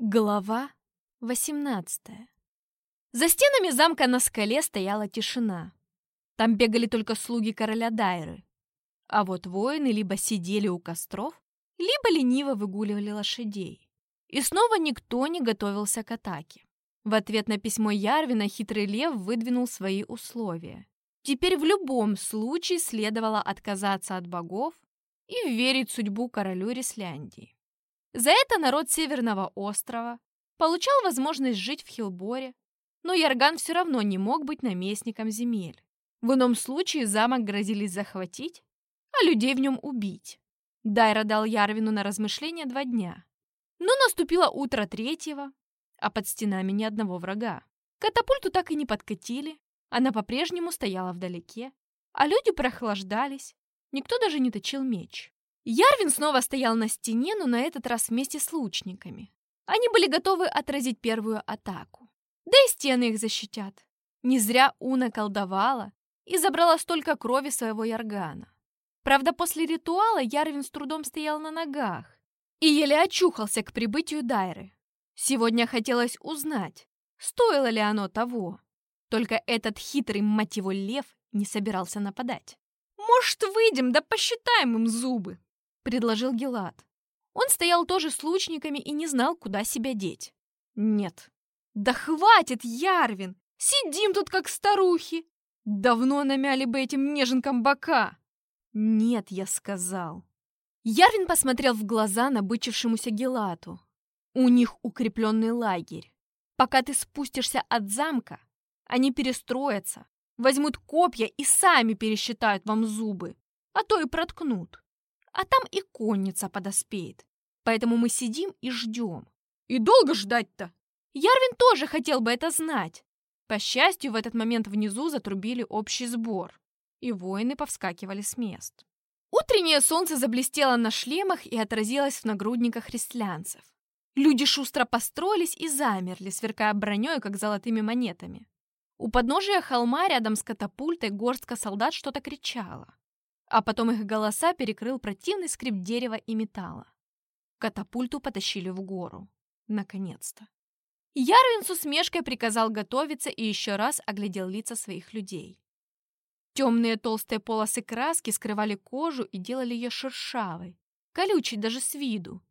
Глава 18 За стенами замка на скале стояла тишина. Там бегали только слуги короля Дайры. А вот воины либо сидели у костров, либо лениво выгуливали лошадей. И снова никто не готовился к атаке. В ответ на письмо Ярвина хитрый лев выдвинул свои условия. Теперь в любом случае следовало отказаться от богов и верить судьбу королю Ресляндии. За это народ Северного острова получал возможность жить в Хилборе, но Ярган все равно не мог быть наместником земель. В ином случае замок грозились захватить, а людей в нем убить. Дайра дал Ярвину на размышление два дня. Но наступило утро третьего, а под стенами ни одного врага. Катапульту так и не подкатили, она по-прежнему стояла вдалеке, а люди прохлаждались, никто даже не точил меч. Ярвин снова стоял на стене, но на этот раз вместе с лучниками. Они были готовы отразить первую атаку. Да и стены их защитят. Не зря Уна колдовала и забрала столько крови своего Яргана. Правда, после ритуала Ярвин с трудом стоял на ногах и еле очухался к прибытию Дайры. Сегодня хотелось узнать, стоило ли оно того. Только этот хитрый, его, лев не собирался нападать. «Может, выйдем, да посчитаем им зубы?» Предложил Гелат. Он стоял тоже с лучниками и не знал, куда себя деть. Нет. Да хватит, Ярвин! Сидим тут как старухи! Давно намяли бы этим неженкам бока! Нет, я сказал. Ярвин посмотрел в глаза набычившемуся Гелату. У них укрепленный лагерь. Пока ты спустишься от замка, они перестроятся, возьмут копья и сами пересчитают вам зубы, а то и проткнут а там и конница подоспеет. Поэтому мы сидим и ждем. И долго ждать-то? Ярвин тоже хотел бы это знать. По счастью, в этот момент внизу затрубили общий сбор, и воины повскакивали с мест. Утреннее солнце заблестело на шлемах и отразилось в нагрудниках христианцев. Люди шустро построились и замерли, сверкая броней, как золотыми монетами. У подножия холма рядом с катапультой горстка солдат что-то кричала а потом их голоса перекрыл противный скрип дерева и металла. Катапульту потащили в гору. Наконец-то. Ярвин с усмешкой приказал готовиться и еще раз оглядел лица своих людей. Темные толстые полосы краски скрывали кожу и делали ее шершавой, колючей даже с виду.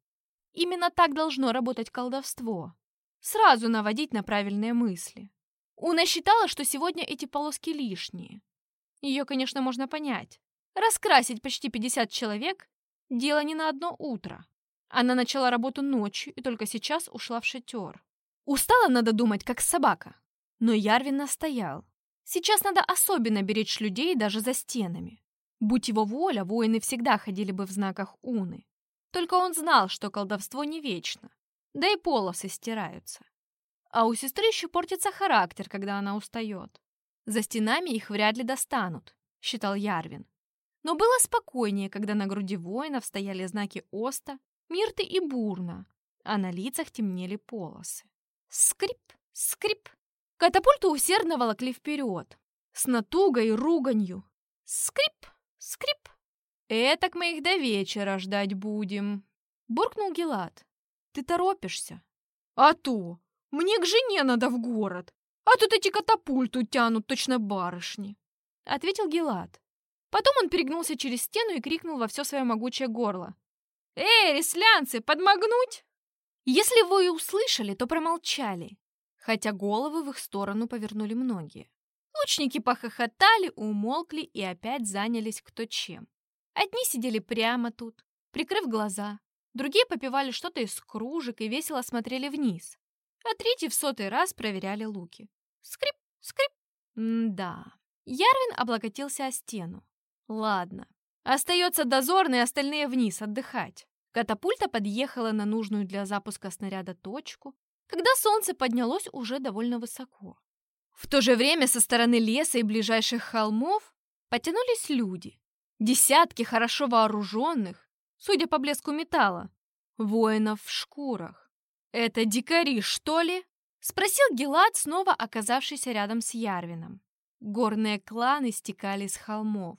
Именно так должно работать колдовство. Сразу наводить на правильные мысли. Уна считала, что сегодня эти полоски лишние. Ее, конечно, можно понять. Раскрасить почти 50 человек – дело не на одно утро. Она начала работу ночью и только сейчас ушла в шатер. Устала, надо думать, как собака. Но Ярвин настоял. Сейчас надо особенно беречь людей даже за стенами. Будь его воля, воины всегда ходили бы в знаках Уны. Только он знал, что колдовство не вечно, да и полосы стираются. А у сестры еще портится характер, когда она устает. За стенами их вряд ли достанут, считал Ярвин. Но было спокойнее, когда на груди воинов стояли знаки Оста, Мирты и Бурна, а на лицах темнели полосы. Скрип, скрип. Катапульту усердно волокли вперед, с натугой и руганью. Скрип, скрип. «Этак мы их до вечера ждать будем», — буркнул Гелат. «Ты торопишься?» «А то! Мне к жене надо в город, а тут эти катапульту тянут точно барышни», — ответил Гелат. Потом он перегнулся через стену и крикнул во все свое могучее горло. «Эй, реслянцы, подмогнуть!» Если вы и услышали, то промолчали, хотя головы в их сторону повернули многие. Лучники похохотали, умолкли и опять занялись кто чем. Одни сидели прямо тут, прикрыв глаза, другие попивали что-то из кружек и весело смотрели вниз, а третьи в сотый раз проверяли луки. Скрип, скрип. М-да. Ярвин облокотился о стену. Ладно. Остается дозорный, остальные вниз отдыхать. Катапульта подъехала на нужную для запуска снаряда точку, когда солнце поднялось уже довольно высоко. В то же время со стороны леса и ближайших холмов потянулись люди. Десятки хорошо вооруженных, судя по блеску металла, воинов в шкурах. «Это дикари, что ли?» — спросил Гелат, снова оказавшийся рядом с Ярвином. Горные кланы стекали с холмов.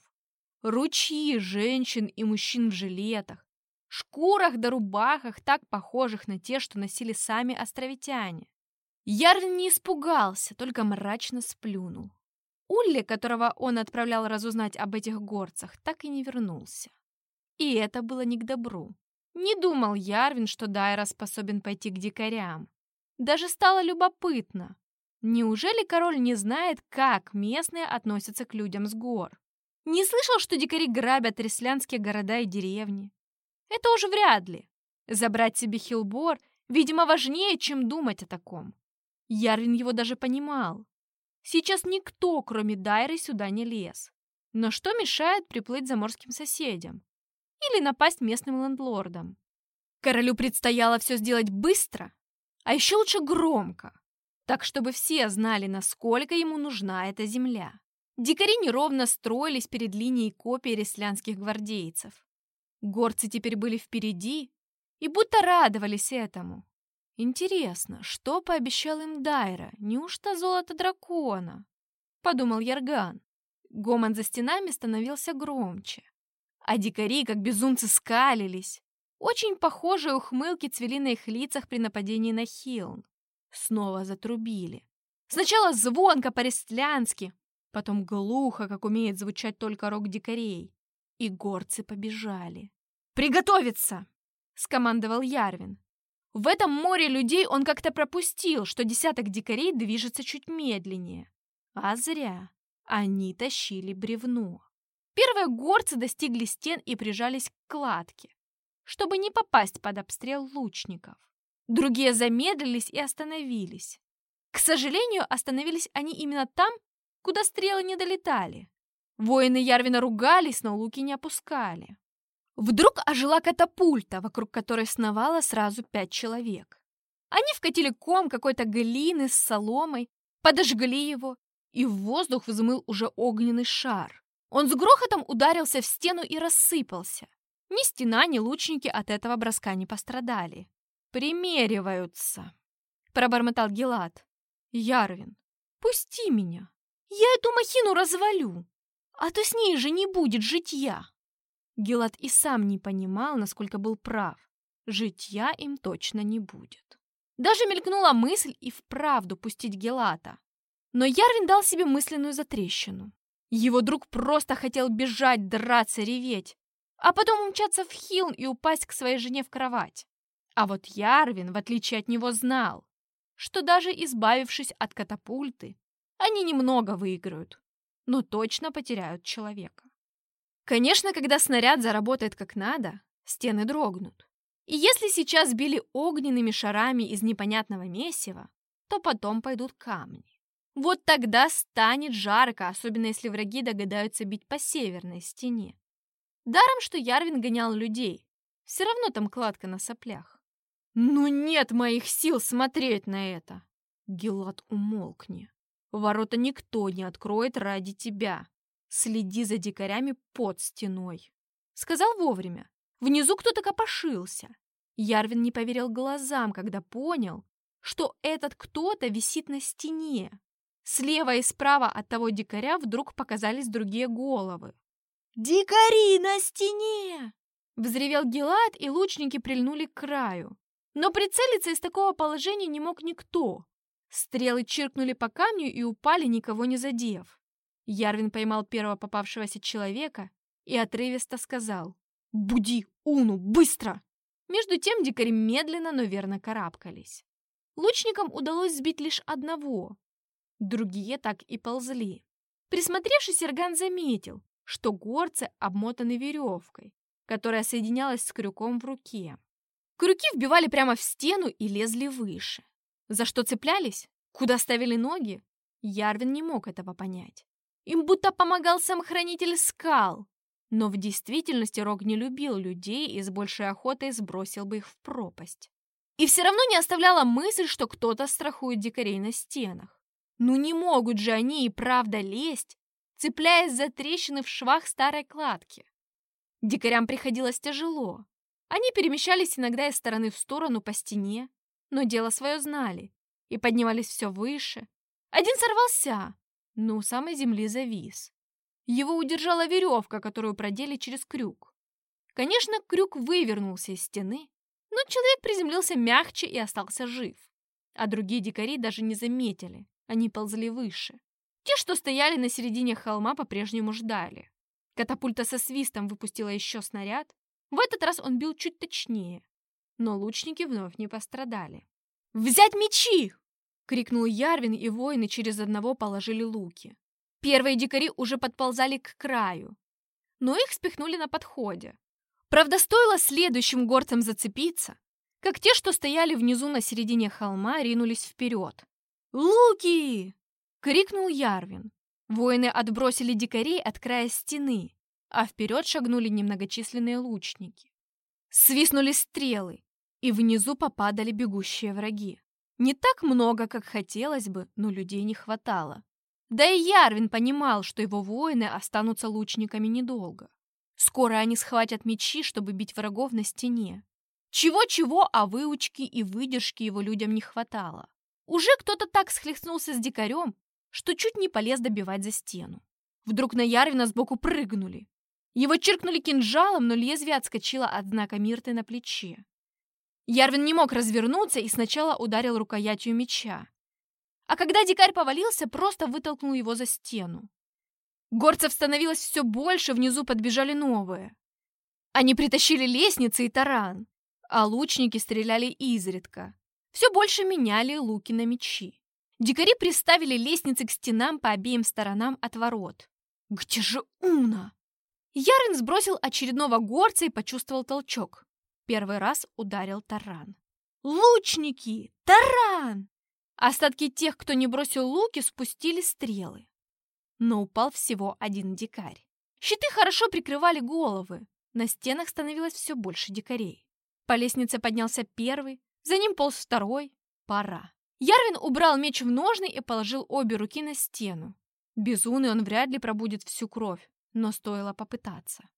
Ручьи женщин и мужчин в жилетах, шкурах да рубахах, так похожих на те, что носили сами островитяне. Ярвин не испугался, только мрачно сплюнул. Улли, которого он отправлял разузнать об этих горцах, так и не вернулся. И это было не к добру. Не думал Ярвин, что Дайра способен пойти к дикарям. Даже стало любопытно. Неужели король не знает, как местные относятся к людям с гор? Не слышал, что дикари грабят реслянские города и деревни? Это уже вряд ли. Забрать себе Хилбор, видимо, важнее, чем думать о таком. Ярвин его даже понимал. Сейчас никто, кроме Дайры, сюда не лез. Но что мешает приплыть заморским соседям? Или напасть местным лендлордам? Королю предстояло все сделать быстро, а еще лучше громко, так чтобы все знали, насколько ему нужна эта земля. Дикари неровно строились перед линией копий реслянских гвардейцев. Горцы теперь были впереди и будто радовались этому. Интересно, что пообещал им Дайра? Неужто золото дракона? Подумал Ярган. Гомон за стенами становился громче. А дикари, как безумцы, скалились. Очень похожие ухмылки цвели на их лицах при нападении на Хилн. Снова затрубили. Сначала звонко по-рестлянски, потом глухо, как умеет звучать только рог дикарей. И горцы побежали. «Приготовиться!» — скомандовал Ярвин. В этом море людей он как-то пропустил, что десяток дикарей движется чуть медленнее. А зря. Они тащили бревно. Первые горцы достигли стен и прижались к кладке чтобы не попасть под обстрел лучников. Другие замедлились и остановились. К сожалению, остановились они именно там, куда стрелы не долетали. Воины Ярвина ругались, но луки не опускали. Вдруг ожила катапульта, вокруг которой сновало сразу пять человек. Они вкатили ком какой-то глины с соломой, подожгли его, и в воздух взмыл уже огненный шар. Он с грохотом ударился в стену и рассыпался. Ни стена, ни лучники от этого броска не пострадали. «Примериваются», — пробормотал Гелат. «Ярвин, пусти меня. Я эту махину развалю, а то с ней же не будет житья». Гелат и сам не понимал, насколько был прав. Житья им точно не будет. Даже мелькнула мысль и вправду пустить Гелата. Но Ярвин дал себе мысленную затрещину. Его друг просто хотел бежать, драться, реветь а потом умчаться в Хилн и упасть к своей жене в кровать. А вот Ярвин, в отличие от него, знал, что даже избавившись от катапульты, они немного выиграют, но точно потеряют человека. Конечно, когда снаряд заработает как надо, стены дрогнут. И если сейчас били огненными шарами из непонятного месива, то потом пойдут камни. Вот тогда станет жарко, особенно если враги догадаются бить по северной стене. Даром, что Ярвин гонял людей. Все равно там кладка на соплях. «Ну нет моих сил смотреть на это!» Гелат, умолкни. Ворота никто не откроет ради тебя. Следи за дикарями под стеной. Сказал вовремя. Внизу кто-то копошился. Ярвин не поверил глазам, когда понял, что этот кто-то висит на стене. Слева и справа от того дикаря вдруг показались другие головы. «Дикари на стене!» Взревел Гелат, и лучники прильнули к краю. Но прицелиться из такого положения не мог никто. Стрелы чиркнули по камню и упали, никого не задев. Ярвин поймал первого попавшегося человека и отрывисто сказал «Буди Уну, быстро!» Между тем дикари медленно, но верно карабкались. Лучникам удалось сбить лишь одного. Другие так и ползли. Присмотревшись, Ирган заметил, что горцы обмотаны веревкой, которая соединялась с крюком в руке. Крюки вбивали прямо в стену и лезли выше. За что цеплялись? Куда ставили ноги? Ярвин не мог этого понять. Им будто помогал сам хранитель скал. Но в действительности Рог не любил людей и с большей охотой сбросил бы их в пропасть. И все равно не оставляла мысль, что кто-то страхует дикарей на стенах. Ну не могут же они и правда лезть цепляясь за трещины в швах старой кладки. Дикарям приходилось тяжело. Они перемещались иногда из стороны в сторону по стене, но дело свое знали и поднимались все выше. Один сорвался, но у самой земли завис. Его удержала веревка, которую продели через крюк. Конечно, крюк вывернулся из стены, но человек приземлился мягче и остался жив. А другие дикари даже не заметили, они ползли выше. Те, что стояли на середине холма, по-прежнему ждали. Катапульта со свистом выпустила еще снаряд. В этот раз он бил чуть точнее, но лучники вновь не пострадали. «Взять мечи!» — крикнул Ярвин, и воины через одного положили луки. Первые дикари уже подползали к краю, но их спихнули на подходе. Правда, стоило следующим горцам зацепиться, как те, что стояли внизу на середине холма, ринулись вперед. «Луки!» — крикнул Ярвин. Воины отбросили дикарей от края стены, а вперед шагнули немногочисленные лучники. Свистнули стрелы, и внизу попадали бегущие враги. Не так много, как хотелось бы, но людей не хватало. Да и Ярвин понимал, что его воины останутся лучниками недолго. Скоро они схватят мечи, чтобы бить врагов на стене. Чего-чего, а выучки и выдержки его людям не хватало. Уже кто-то так схлестнулся с дикарем, что чуть не полез добивать за стену. Вдруг на Ярвина сбоку прыгнули. Его чиркнули кинжалом, но лезвие отскочило от знака Мирты на плече. Ярвин не мог развернуться и сначала ударил рукоятью меча. А когда дикарь повалился, просто вытолкнул его за стену. Горцев становилось все больше, внизу подбежали новые. Они притащили лестницы и таран, а лучники стреляли изредка. Все больше меняли луки на мечи. Дикари приставили лестницы к стенам по обеим сторонам от ворот. «Где же Уна?» Ярин сбросил очередного горца и почувствовал толчок. Первый раз ударил таран. «Лучники! Таран!» Остатки тех, кто не бросил луки, спустили стрелы. Но упал всего один дикарь. Щиты хорошо прикрывали головы. На стенах становилось все больше дикарей. По лестнице поднялся первый, за ним полз второй. Пора. Ярвин убрал меч в ножны и положил обе руки на стену. Безумный он вряд ли пробудет всю кровь, но стоило попытаться.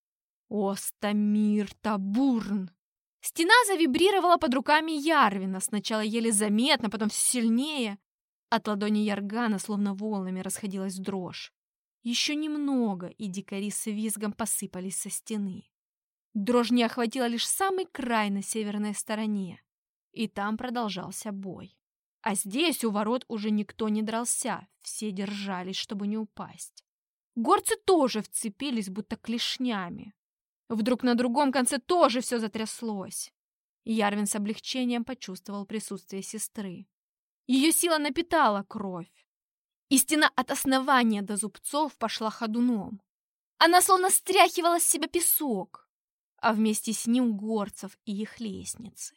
Остамир Табурн! Стена завибрировала под руками Ярвина, сначала еле заметно, потом все сильнее. От ладони Яргана словно волнами расходилась дрожь. Еще немного, и дикари с визгом посыпались со стены. Дрожь не охватила лишь самый край на северной стороне, и там продолжался бой. А здесь у ворот уже никто не дрался, все держались, чтобы не упасть. Горцы тоже вцепились, будто клешнями. Вдруг на другом конце тоже все затряслось. Ярвин с облегчением почувствовал присутствие сестры. Ее сила напитала кровь. И стена от основания до зубцов пошла ходуном. Она словно стряхивала с себя песок, а вместе с ним горцев и их лестницы.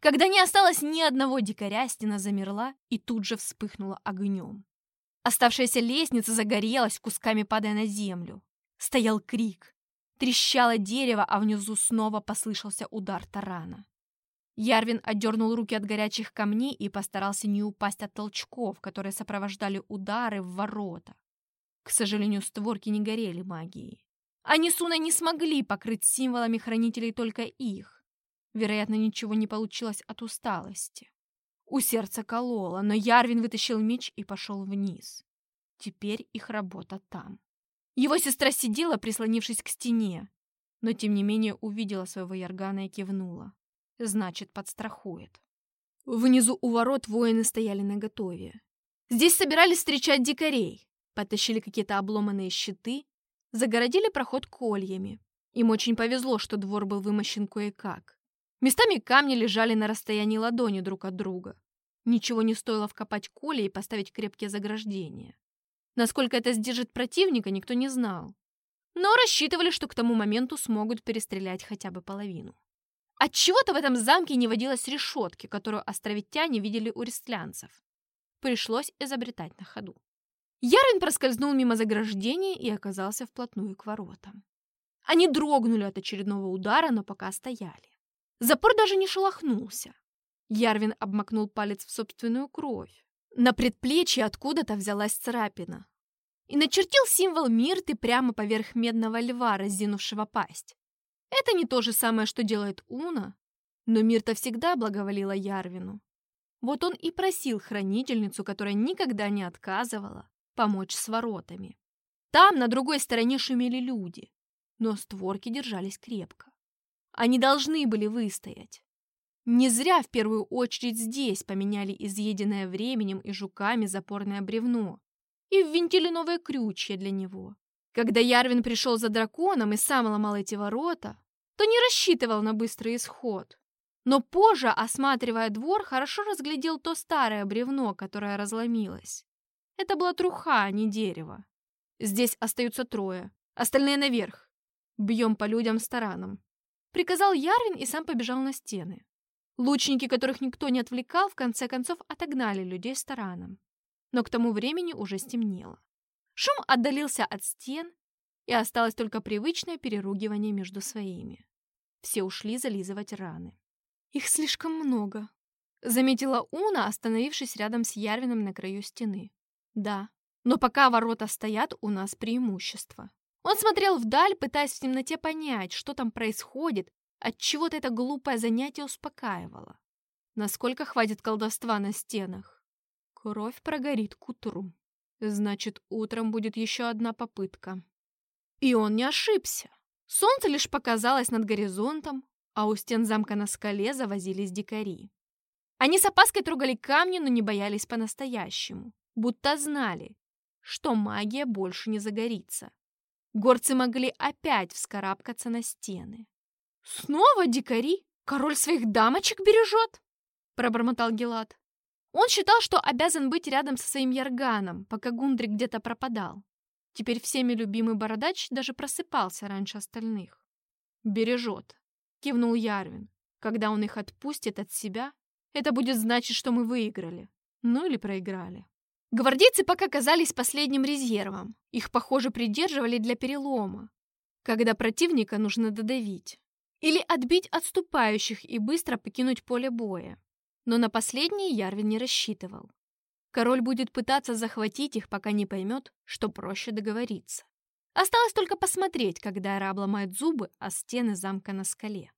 Когда не осталось ни одного дикаря, стена замерла и тут же вспыхнула огнем. Оставшаяся лестница загорелась, кусками падая на землю. Стоял крик. Трещало дерево, а внизу снова послышался удар тарана. Ярвин отдернул руки от горячих камней и постарался не упасть от толчков, которые сопровождали удары в ворота. К сожалению, створки не горели магией. Они с Уной не смогли покрыть символами хранителей только их. Вероятно, ничего не получилось от усталости. У сердца кололо, но Ярвин вытащил меч и пошел вниз. Теперь их работа там. Его сестра сидела, прислонившись к стене, но тем не менее увидела своего Яргана и кивнула. Значит, подстрахует. Внизу у ворот воины стояли наготове. Здесь собирались встречать дикарей. Потащили какие-то обломанные щиты, загородили проход кольями. Им очень повезло, что двор был вымощен кое-как. Местами камни лежали на расстоянии ладони друг от друга. Ничего не стоило вкопать коли и поставить крепкие заграждения. Насколько это сдержит противника, никто не знал. Но рассчитывали, что к тому моменту смогут перестрелять хотя бы половину. Отчего-то в этом замке не водилось решетки, которую островитяне видели у рестлянцев. Пришлось изобретать на ходу. Ярин проскользнул мимо заграждения и оказался вплотную к воротам. Они дрогнули от очередного удара, но пока стояли. Запор даже не шелохнулся. Ярвин обмакнул палец в собственную кровь. На предплечье откуда-то взялась царапина. И начертил символ Мирты прямо поверх медного льва, разинувшего пасть. Это не то же самое, что делает Уна, но Мирта всегда благоволила Ярвину. Вот он и просил хранительницу, которая никогда не отказывала, помочь с воротами. Там, на другой стороне, шумели люди, но створки держались крепко. Они должны были выстоять. Не зря в первую очередь здесь поменяли изъеденное временем и жуками запорное бревно и ввинтили новое крючье для него. Когда Ярвин пришел за драконом и сам ломал эти ворота, то не рассчитывал на быстрый исход. Но позже, осматривая двор, хорошо разглядел то старое бревно, которое разломилось. Это была труха, а не дерево. Здесь остаются трое, остальные наверх. Бьем по людям с тараном. Приказал Ярвин и сам побежал на стены. Лучники, которых никто не отвлекал, в конце концов отогнали людей с тараном. Но к тому времени уже стемнело. Шум отдалился от стен, и осталось только привычное переругивание между своими. Все ушли зализывать раны. «Их слишком много», — заметила Уна, остановившись рядом с Ярвином на краю стены. «Да, но пока ворота стоят, у нас преимущество». Он смотрел вдаль, пытаясь в темноте понять, что там происходит, Отчего-то это глупое занятие успокаивало. Насколько хватит колдовства на стенах? Кровь прогорит к утру. Значит, утром будет еще одна попытка. И он не ошибся. Солнце лишь показалось над горизонтом, а у стен замка на скале завозились дикари. Они с опаской трогали камни, но не боялись по-настоящему, будто знали, что магия больше не загорится. Горцы могли опять вскарабкаться на стены. «Снова дикари? Король своих дамочек бережет?» — пробормотал Гелат. Он считал, что обязан быть рядом со своим Ярганом, пока Гундрик где-то пропадал. Теперь всеми любимый бородач даже просыпался раньше остальных. «Бережет», — кивнул Ярвин. «Когда он их отпустит от себя, это будет значить, что мы выиграли. Ну или проиграли». Гвардейцы пока казались последним резервом. Их, похоже, придерживали для перелома, когда противника нужно додавить. Или отбить отступающих и быстро покинуть поле боя. Но на последнее Ярвин не рассчитывал. Король будет пытаться захватить их, пока не поймет, что проще договориться. Осталось только посмотреть, когда Эра обломает зубы о стены замка на скале.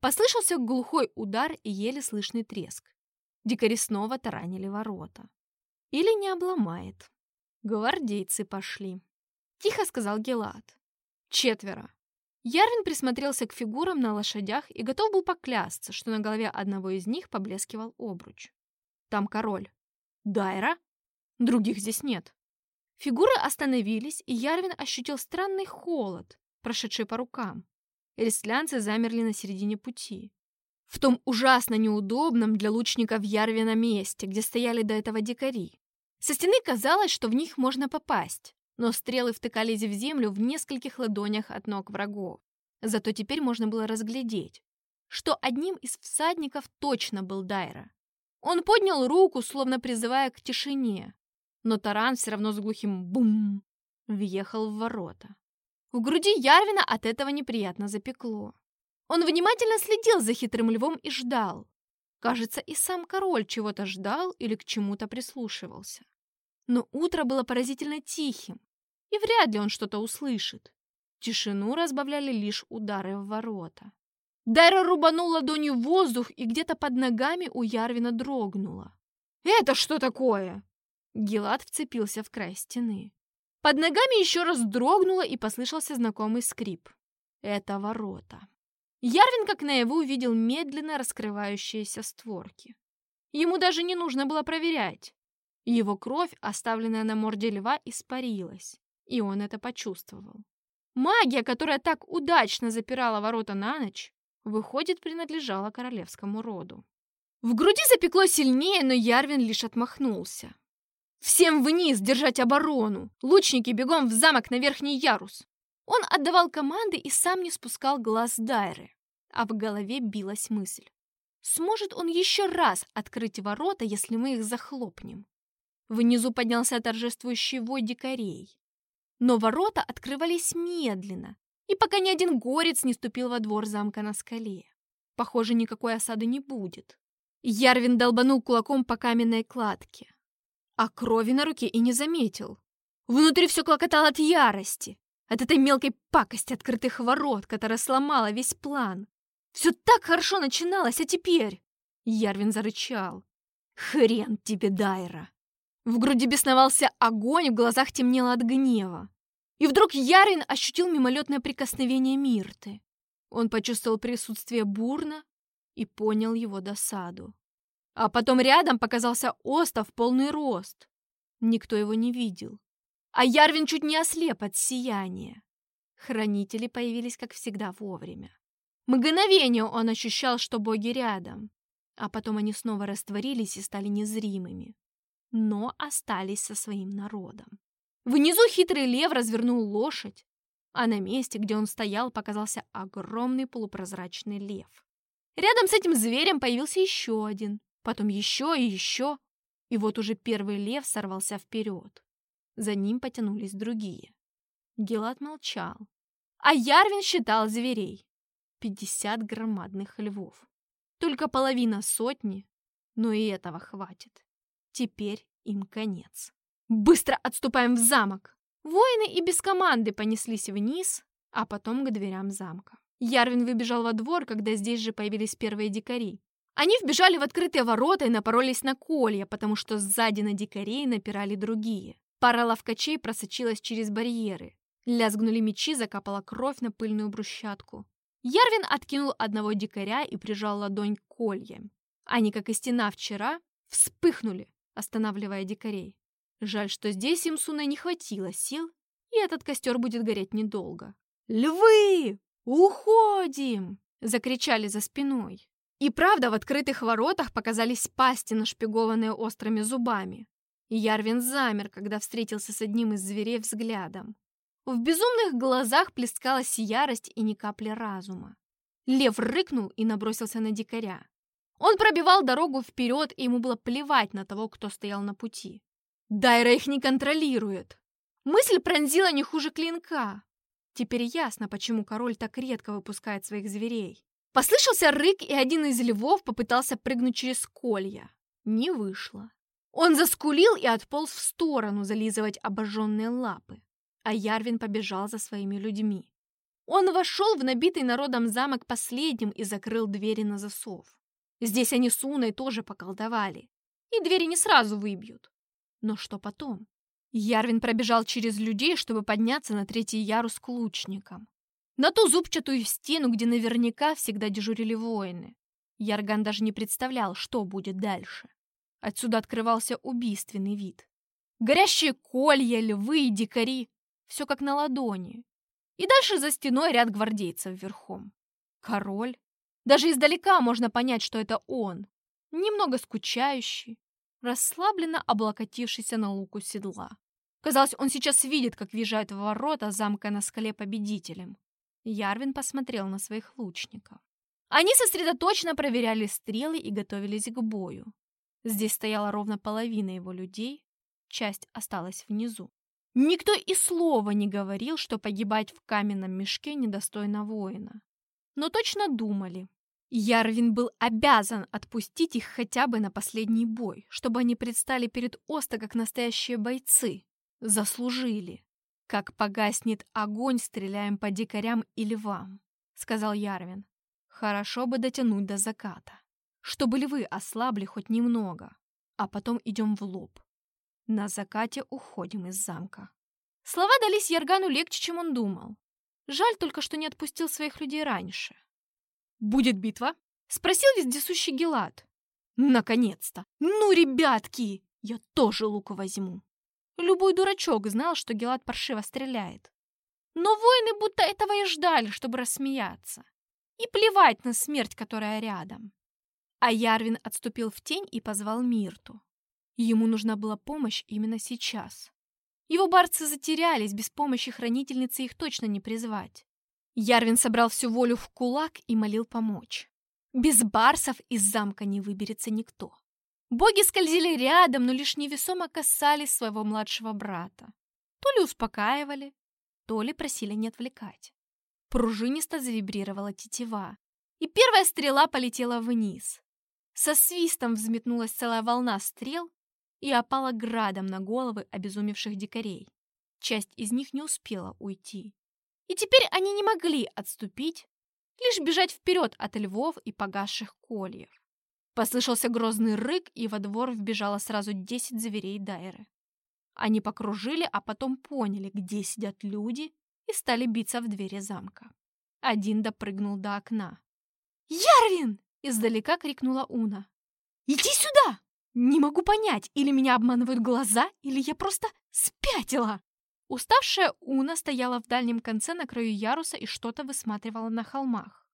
Послышался глухой удар и еле слышный треск. Дикари снова таранили ворота. Или не обломает. Гвардейцы пошли. Тихо сказал Гелат. Четверо. Ярвин присмотрелся к фигурам на лошадях и готов был поклясться, что на голове одного из них поблескивал обруч. Там король. Дайра? Других здесь нет. Фигуры остановились, и Ярвин ощутил странный холод, прошедший по рукам. Рестлянцы замерли на середине пути. В том ужасно неудобном для лучников Ярвина месте, где стояли до этого дикари. Со стены казалось, что в них можно попасть но стрелы втыкались в землю в нескольких ладонях от ног врагов. Зато теперь можно было разглядеть, что одним из всадников точно был Дайра. Он поднял руку, словно призывая к тишине, но таран все равно с глухим «бум» въехал в ворота. В груди Ярвина от этого неприятно запекло. Он внимательно следил за хитрым львом и ждал. Кажется, и сам король чего-то ждал или к чему-то прислушивался. Но утро было поразительно тихим, и вряд ли он что-то услышит. Тишину разбавляли лишь удары в ворота. Дайра рубанул ладонью в воздух, и где-то под ногами у Ярвина дрогнуло. «Это что такое?» Гелат вцепился в край стены. Под ногами еще раз дрогнуло, и послышался знакомый скрип. Это ворота. Ярвин как наяву увидел медленно раскрывающиеся створки. Ему даже не нужно было проверять. Его кровь, оставленная на морде льва, испарилась и он это почувствовал. Магия, которая так удачно запирала ворота на ночь, выходит, принадлежала королевскому роду. В груди запекло сильнее, но Ярвин лишь отмахнулся. «Всем вниз, держать оборону! Лучники бегом в замок на верхний ярус!» Он отдавал команды и сам не спускал глаз Дайры, а в голове билась мысль. Сможет он еще раз открыть ворота, если мы их захлопнем? Внизу поднялся торжествующий вой дикарей. Но ворота открывались медленно, и пока ни один горец не ступил во двор замка на скале. Похоже, никакой осады не будет. Ярвин долбанул кулаком по каменной кладке. А крови на руке и не заметил. Внутри все клокотало от ярости, от этой мелкой пакости открытых ворот, которая сломала весь план. Все так хорошо начиналось, а теперь... Ярвин зарычал. «Хрен тебе, Дайра!» В груди бесновался огонь, в глазах темнело от гнева. И вдруг Ярин ощутил мимолетное прикосновение Мирты. Он почувствовал присутствие бурна и понял его досаду. А потом рядом показался остов полный рост. Никто его не видел. А Ярвин чуть не ослеп от сияния. Хранители появились, как всегда, вовремя. Мгновение он ощущал, что боги рядом, а потом они снова растворились и стали незримыми, но остались со своим народом. Внизу хитрый лев развернул лошадь, а на месте, где он стоял, показался огромный полупрозрачный лев. Рядом с этим зверем появился еще один, потом еще и еще, и вот уже первый лев сорвался вперед. За ним потянулись другие. Гелат молчал, а Ярвин считал зверей. Пятьдесят громадных львов. Только половина сотни, но и этого хватит. Теперь им конец. Быстро отступаем в замок. Воины и без команды понеслись вниз, а потом к дверям замка. Ярвин выбежал во двор, когда здесь же появились первые дикари. Они вбежали в открытые ворота и напоролись на колья, потому что сзади на дикарей напирали другие. Пара ловкачей просочилась через барьеры. Лязгнули мечи, закапала кровь на пыльную брусчатку. Ярвин откинул одного дикаря и прижал ладонь к кольям. Они, как и стена вчера, вспыхнули, останавливая дикарей. Жаль, что здесь им Суна не хватило сил, и этот костер будет гореть недолго. «Львы! Уходим!» — закричали за спиной. И правда, в открытых воротах показались пасти, нашпигованные острыми зубами. Ярвин замер, когда встретился с одним из зверей взглядом. В безумных глазах плескалась ярость и ни капли разума. Лев рыкнул и набросился на дикаря. Он пробивал дорогу вперед, и ему было плевать на того, кто стоял на пути. Дайра их не контролирует. Мысль пронзила не хуже клинка. Теперь ясно, почему король так редко выпускает своих зверей. Послышался рык, и один из львов попытался прыгнуть через колья. Не вышло. Он заскулил и отполз в сторону зализывать обожженные лапы. А Ярвин побежал за своими людьми. Он вошел в набитый народом замок последним и закрыл двери на засов. Здесь они с Уной тоже поколдовали. И двери не сразу выбьют. Но что потом? Ярвин пробежал через людей, чтобы подняться на третий ярус к лучникам. На ту зубчатую стену, где наверняка всегда дежурили воины. Ярган даже не представлял, что будет дальше. Отсюда открывался убийственный вид. Горящие колья, львы и дикари. Все как на ладони. И дальше за стеной ряд гвардейцев верхом. Король. Даже издалека можно понять, что это он. Немного скучающий, расслабленно облокотившийся на луку седла. Казалось, он сейчас видит, как въезжают в ворота замка на скале победителем. Ярвин посмотрел на своих лучников. Они сосредоточенно проверяли стрелы и готовились к бою. Здесь стояла ровно половина его людей, часть осталась внизу. Никто и слова не говорил, что погибать в каменном мешке недостойно воина. Но точно думали, Ярвин был обязан отпустить их хотя бы на последний бой, чтобы они предстали перед Оста как настоящие бойцы. Заслужили. Как погаснет огонь, стреляем по дикарям и львам, сказал Ярвин. Хорошо бы дотянуть до заката, чтобы львы ослабли хоть немного, а потом идем в лоб. На закате уходим из замка. Слова дались Яргану легче, чем он думал. Жаль только, что не отпустил своих людей раньше. «Будет битва?» — спросил вездесущий Гелат. «Наконец-то! Ну, ребятки! Я тоже лук возьму!» Любой дурачок знал, что Гелат паршиво стреляет. Но воины будто этого и ждали, чтобы рассмеяться. И плевать на смерть, которая рядом. А Ярвин отступил в тень и позвал Мирту. Ему нужна была помощь именно сейчас. Его барцы затерялись, без помощи хранительницы их точно не призвать. Ярвин собрал всю волю в кулак и молил помочь. Без барсов из замка не выберется никто. Боги скользили рядом, но лишь невесомо касались своего младшего брата. То ли успокаивали, то ли просили не отвлекать. Пружинисто завибрировала тетива, и первая стрела полетела вниз. Со свистом взметнулась целая волна стрел и опала градом на головы обезумевших дикарей. Часть из них не успела уйти. И теперь они не могли отступить, лишь бежать вперед от львов и погасших кольев. Послышался грозный рык, и во двор вбежало сразу десять зверей Дайры. Они покружили, а потом поняли, где сидят люди, и стали биться в двери замка. Один допрыгнул до окна. «Ярвин!» — издалека крикнула Уна. «Иди сюда!» Не могу понять, или меня обманывают глаза, или я просто спятила. Уставшая Уна стояла в дальнем конце на краю яруса и что-то высматривала на холмах.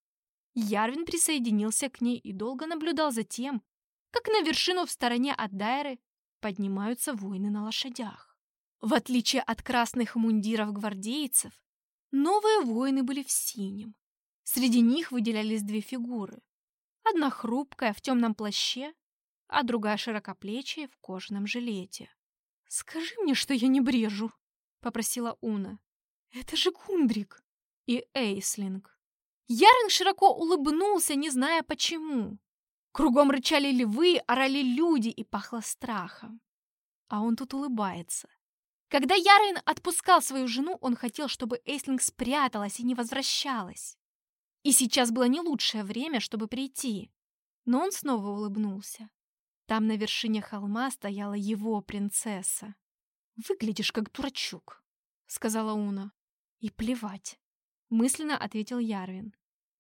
Ярвин присоединился к ней и долго наблюдал за тем, как на вершину в стороне от Дайры поднимаются воины на лошадях. В отличие от красных мундиров гвардейцев, новые воины были в синем. Среди них выделялись две фигуры. Одна хрупкая в темном плаще, а другая широкоплечья в кожаном жилете. «Скажи мне, что я не брежу», — попросила Уна. «Это же Кундрик и Эйслинг». Ярен широко улыбнулся, не зная почему. Кругом рычали львы, орали люди и пахло страхом. А он тут улыбается. Когда Ярен отпускал свою жену, он хотел, чтобы Эйслинг спряталась и не возвращалась. И сейчас было не лучшее время, чтобы прийти. Но он снова улыбнулся. Там на вершине холма стояла его принцесса. «Выглядишь как дурачок», — сказала Уна. «И плевать», — мысленно ответил Ярвин.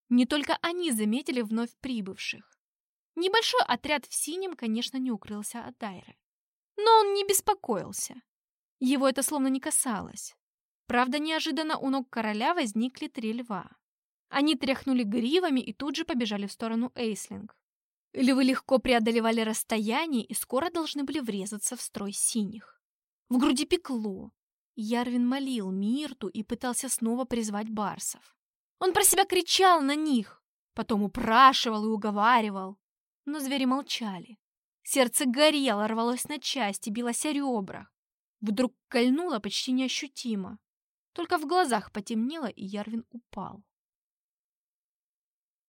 Не только они заметили вновь прибывших. Небольшой отряд в синем, конечно, не укрылся от Дайры. Но он не беспокоился. Его это словно не касалось. Правда, неожиданно у ног короля возникли три льва. Они тряхнули гривами и тут же побежали в сторону Эйслинг. Львы легко преодолевали расстояние и скоро должны были врезаться в строй синих. В груди пекло. Ярвин молил Мирту и пытался снова призвать барсов. Он про себя кричал на них, потом упрашивал и уговаривал. Но звери молчали. Сердце горело, рвалось на части, билось о ребрах. Вдруг кольнуло почти неощутимо. Только в глазах потемнело, и Ярвин упал.